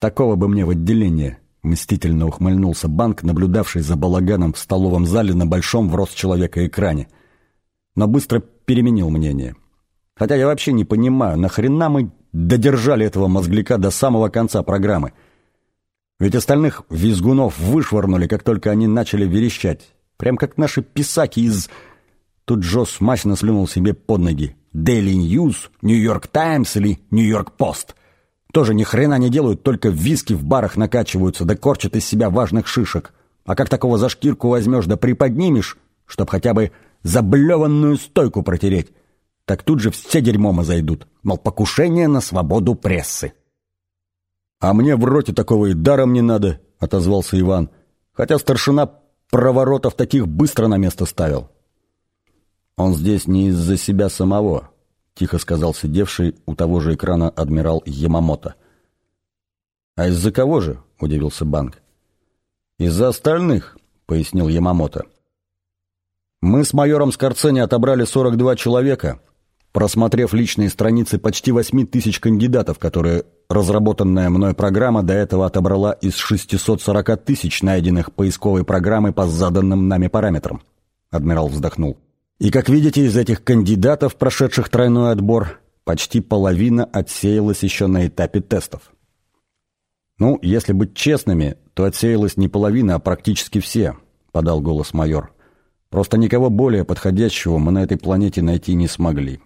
Такого бы мне в отделение, мстительно ухмыльнулся банк, наблюдавший за балаганом в столовом зале на большом в рост человека экране. Но быстро переменил мнение. Хотя я вообще не понимаю, нахрена мы додержали этого мозгляка до самого конца программы. Ведь остальных визгунов вышвырнули, как только они начали верещать. Прям как наши писаки из... Тут Джо смачно слюнул себе под ноги. Daily News, New York Times или York Post. Тоже ни хрена не делают, только виски в барах накачиваются, да корчат из себя важных шишек. А как такого за шкирку возьмешь да приподнимешь, чтоб хотя бы заблеванную стойку протереть, так тут же все дерьмом зайдут. Мол, покушение на свободу прессы. «А мне в роте такого и даром не надо», — отозвался Иван. Хотя старшина проворотов таких быстро на место ставил. «Он здесь не из-за себя самого», — тихо сказал сидевший у того же экрана адмирал Ямамото. «А из-за кого же?» — удивился Банк. «Из-за остальных», — пояснил Ямамото. «Мы с майором Скорцени отобрали 42 человека, просмотрев личные страницы почти 8 тысяч кандидатов, которые разработанная мной программа до этого отобрала из 640 тысяч найденных поисковой программой по заданным нами параметрам. Адмирал вздохнул. И, как видите, из этих кандидатов, прошедших тройной отбор, почти половина отсеялась еще на этапе тестов. «Ну, если быть честными, то отсеялась не половина, а практически все», — подал голос майор. «Просто никого более подходящего мы на этой планете найти не смогли».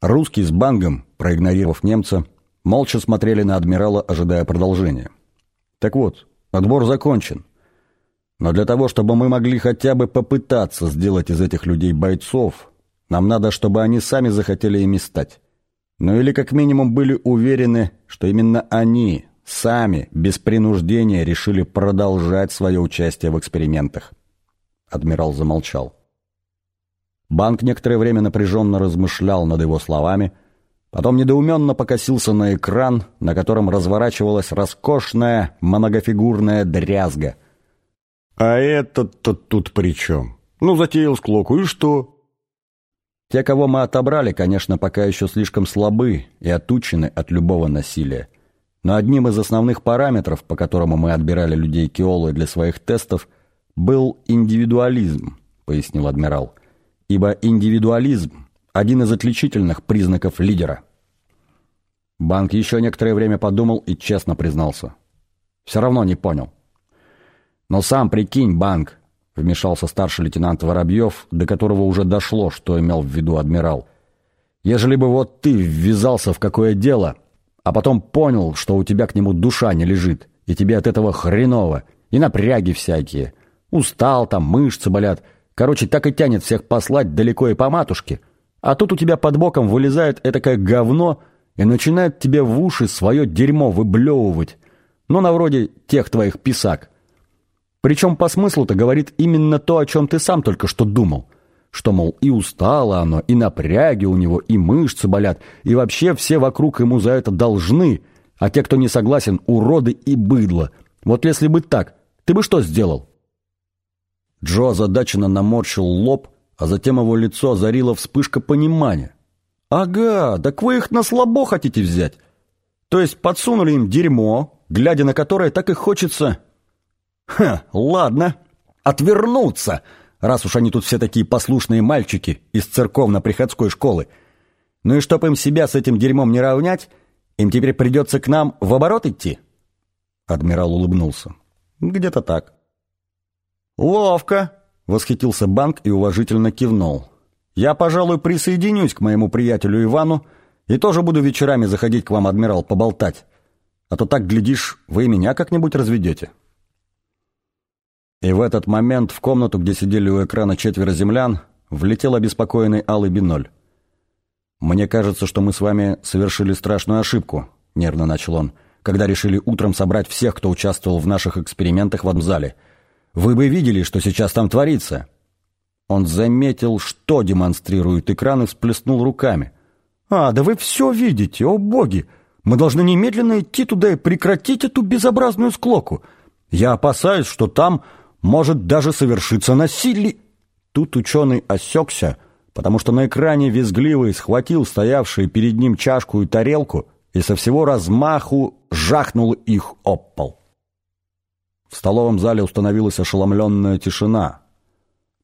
Русский с бангом, проигнорировав немца, молча смотрели на адмирала, ожидая продолжения. Так вот, отбор закончен. Но для того, чтобы мы могли хотя бы попытаться сделать из этих людей бойцов, нам надо, чтобы они сами захотели ими стать. Ну или как минимум были уверены, что именно они, сами, без принуждения, решили продолжать свое участие в экспериментах. Адмирал замолчал. Банк некоторое время напряженно размышлял над его словами – Потом недоуменно покосился на экран, на котором разворачивалась роскошная многофигурная дрязга. «А этот-то тут при чем? Ну, затеял склоку, и что?» Те, кого мы отобрали, конечно, пока еще слишком слабы и отучены от любого насилия. Но одним из основных параметров, по которому мы отбирали людей Киолы для своих тестов, был индивидуализм, пояснил адмирал. Ибо индивидуализм один из отличительных признаков лидера. Банк еще некоторое время подумал и честно признался. Все равно не понял. Но сам прикинь, Банк, вмешался старший лейтенант Воробьев, до которого уже дошло, что имел в виду адмирал. Ежели бы вот ты ввязался в какое дело, а потом понял, что у тебя к нему душа не лежит, и тебе от этого хреново, и напряги всякие. Устал там, мышцы болят. Короче, так и тянет всех послать далеко и по матушке — а тут у тебя под боком вылезает этакое говно и начинает тебе в уши свое дерьмо выблевывать. Ну, на вроде тех твоих писак. Причем по смыслу-то говорит именно то, о чем ты сам только что думал. Что, мол, и устало оно, и напряги у него, и мышцы болят, и вообще все вокруг ему за это должны, а те, кто не согласен, уроды и быдло. Вот если бы так, ты бы что сделал? Джо озадаченно наморщил лоб, а затем его лицо озарила вспышка понимания. «Ага, так вы их на слабо хотите взять. То есть подсунули им дерьмо, глядя на которое так и хочется...» «Ха, ладно, отвернуться, раз уж они тут все такие послушные мальчики из церковно-приходской школы. Ну и чтоб им себя с этим дерьмом не равнять, им теперь придется к нам в оборот идти?» Адмирал улыбнулся. «Где-то так». «Ловко!» — восхитился банк и уважительно кивнул. «Я, пожалуй, присоединюсь к моему приятелю Ивану и тоже буду вечерами заходить к вам, адмирал, поболтать. А то так, глядишь, вы меня как-нибудь разведете». И в этот момент в комнату, где сидели у экрана четверо землян, влетел обеспокоенный Алый Биноль. «Мне кажется, что мы с вами совершили страшную ошибку», — нервно начал он, «когда решили утром собрать всех, кто участвовал в наших экспериментах в этом зале». Вы бы видели, что сейчас там творится!» Он заметил, что демонстрирует экран и всплеснул руками. «А, да вы все видите, о боги! Мы должны немедленно идти туда и прекратить эту безобразную склоку. Я опасаюсь, что там может даже совершиться насилие...» Тут ученый осекся, потому что на экране визгливый схватил стоявшие перед ним чашку и тарелку и со всего размаху жахнул их об пол. В столовом зале установилась ошеломленная тишина.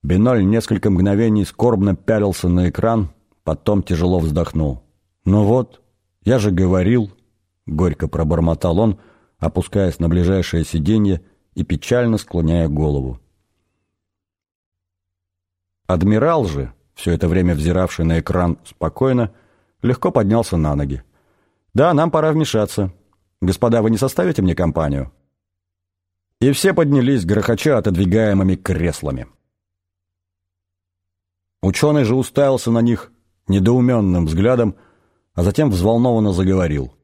Биноль несколько мгновений скорбно пялился на экран, потом тяжело вздохнул. «Ну вот, я же говорил», — горько пробормотал он, опускаясь на ближайшее сиденье и печально склоняя голову. Адмирал же, все это время взиравший на экран спокойно, легко поднялся на ноги. «Да, нам пора вмешаться. Господа, вы не составите мне компанию?» И все поднялись, грохоча отодвигаемыми креслами. Ученый же уставился на них недоуменным взглядом, а затем взволнованно заговорил.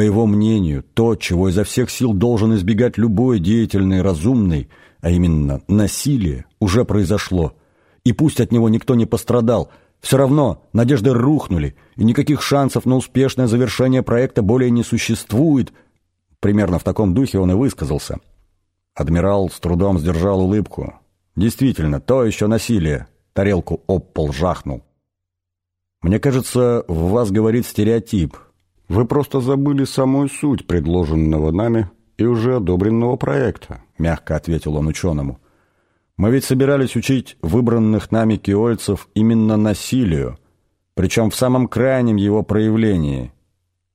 По его мнению, то, чего изо всех сил должен избегать любой деятельный разумный, а именно насилие, уже произошло. И пусть от него никто не пострадал, все равно надежды рухнули, и никаких шансов на успешное завершение проекта более не существует. Примерно в таком духе он и высказался. Адмирал с трудом сдержал улыбку. Действительно, то еще насилие. Тарелку об пол жахнул. Мне кажется, в вас говорит стереотип – вы просто забыли самую суть предложенного нами и уже одобренного проекта, мягко ответил он ученому. Мы ведь собирались учить выбранных нами киольцев именно насилию, причем в самом крайнем его проявлении,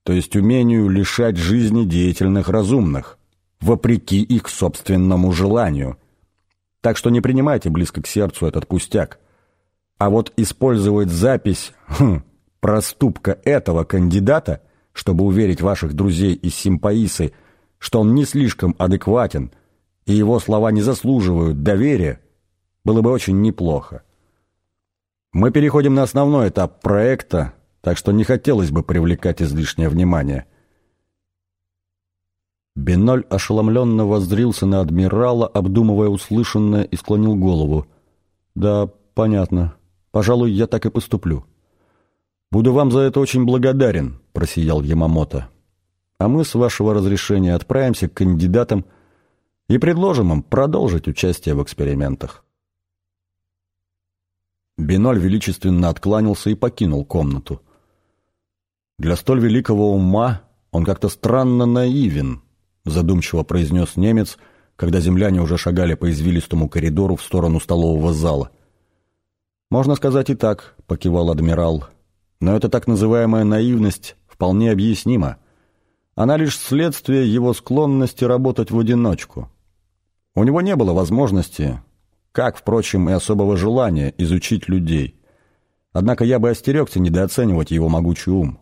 то есть умению лишать жизни деятельных разумных, вопреки их собственному желанию. Так что не принимайте близко к сердцу этот пустяк. А вот использовать запись хм, проступка этого кандидата – чтобы уверить ваших друзей из Симпаисы, что он не слишком адекватен и его слова не заслуживают доверия, было бы очень неплохо. Мы переходим на основной этап проекта, так что не хотелось бы привлекать излишнее внимание. Беноль ошеломленно воззрился на адмирала, обдумывая услышанное, и склонил голову. «Да, понятно. Пожалуй, я так и поступлю». «Буду вам за это очень благодарен», — просиял Ямамото. «А мы, с вашего разрешения, отправимся к кандидатам и предложим им продолжить участие в экспериментах». Биноль величественно откланялся и покинул комнату. «Для столь великого ума он как-то странно наивен», — задумчиво произнес немец, когда земляне уже шагали по извилистому коридору в сторону столового зала. «Можно сказать и так», — покивал адмирал, — но эта так называемая наивность вполне объяснима. Она лишь следствие его склонности работать в одиночку. У него не было возможности, как, впрочем, и особого желания изучить людей. Однако я бы остерегся недооценивать его могучий ум.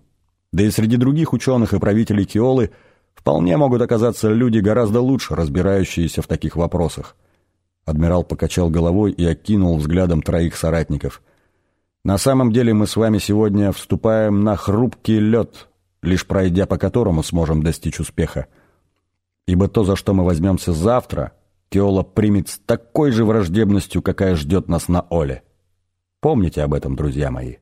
Да и среди других ученых и правителей Киолы вполне могут оказаться люди гораздо лучше разбирающиеся в таких вопросах. Адмирал покачал головой и окинул взглядом троих соратников – на самом деле мы с вами сегодня вступаем на хрупкий лед, лишь пройдя по которому сможем достичь успеха. Ибо то, за что мы возьмемся завтра, Теола примет с такой же враждебностью, какая ждет нас на Оле. Помните об этом, друзья мои.